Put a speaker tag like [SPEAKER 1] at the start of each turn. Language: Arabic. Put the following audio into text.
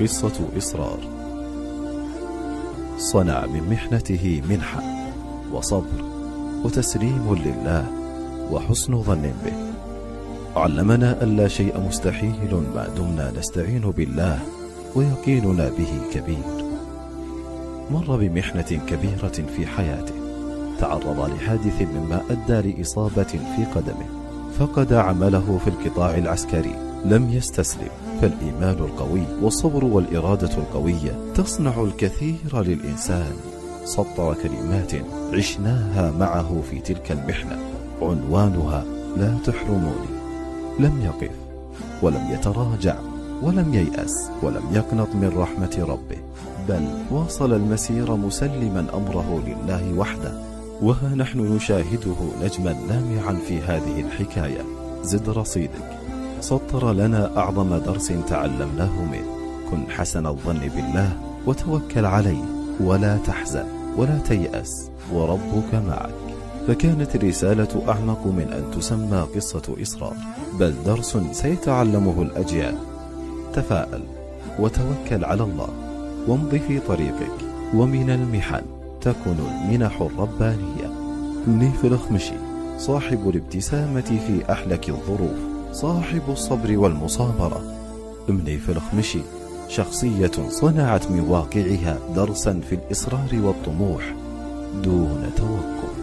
[SPEAKER 1] قصة إصرار. صنع من محنته منحة وصبر وتسليم لله وحسن ظن به. علمنا أن لا شيء مستحيل ما دمنا نستعين بالله ويقيننا به كبير. مر بمحنة كبيرة في حياته. تعرض لحادث مما أدى لإصابة في قدمه. فقد عمله في القطاع العسكري. لم يستسلم فالإيمان القوي والصبر والإرادة القوية تصنع الكثير للإنسان. سطر كلمات عشناها معه في تلك المحنة. عنوانها لا تحرموني لم يقف ولم يتراجع ولم ييأس ولم يقنط من رحمة ربه بل واصل المسير مسلما أمره لله وحده. وها نحن نشاهده نجما لامعا في هذه الحكاية. زد رصيدك. سطر لنا أعظم درس تعلمناه منه. كن حسن الظن بالله وتوكل عليه ولا تحزن ولا تيأس وربك معك. فكانت الرسالة أعمق من أن تسمى قصة إصرار. بل درس سيتعلمه الأجيال. تفاءل وتوكل على الله. وامض في طريقك ومن المحن. تكن المنح الربانية. منيف الأخمشي صاحب الابتسامة في أحلك الظروف. صاحب الصبر والمصابرة. منيف الأخمشي شخصية صنعت من واقعها درسا في الإصرار والطموح دون توقف.